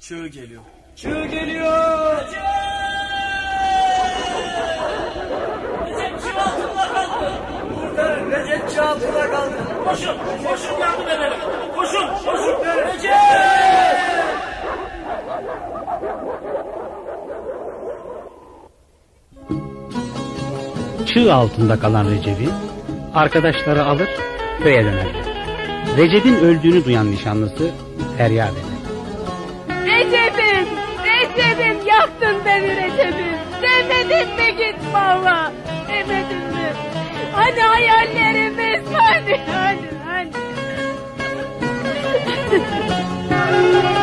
Çığ geliyor. Çığ geliyor. Recep çığ altında kaldı. Burada Recep çığ altında kaldı. Koşun, koşun yardım edelim. Koşun, koşun. Recep! Çığ altında kalan Recep'i arkadaşları alır köye dönerler. Recep'in öldüğünü duyan nişanlısı feryat eder. Recep'im, Recep'im yaktın beni Recep'im. Demedin mi git baba? Demedin mi? Hani hayallerimiz hani hani hani.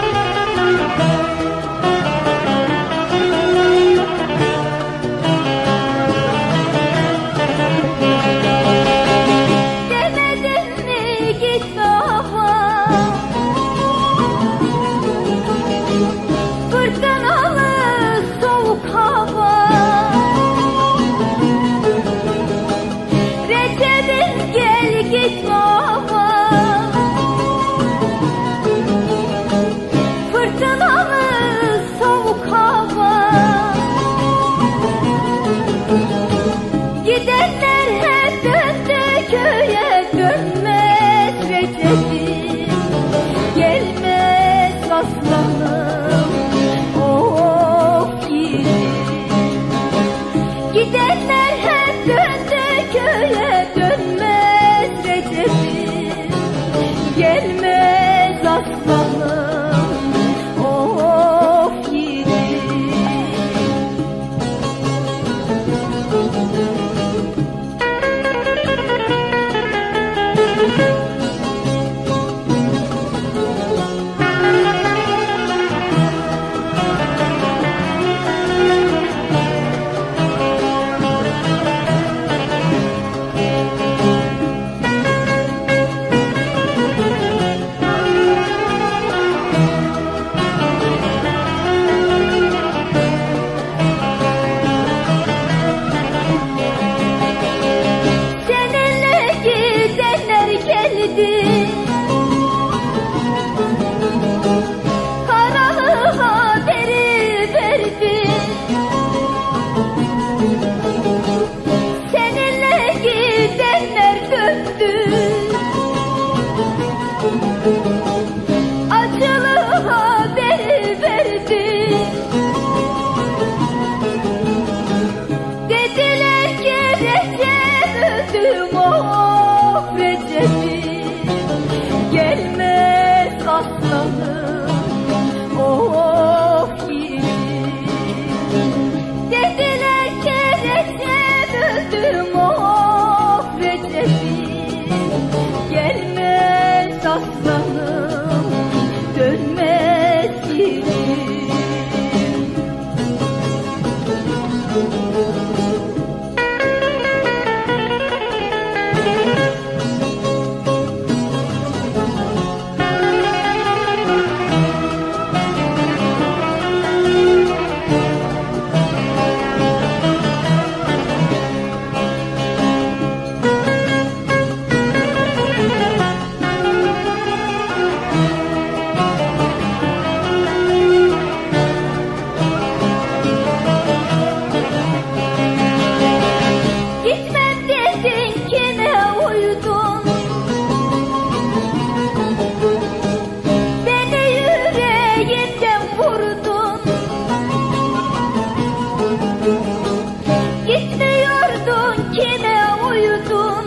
Gidenler hep döndü köye Recep gelmez aslanım oh yerim dediler ki Recep oh gelmez aslanım. vurdun. Gitmiyordun kime uyudun.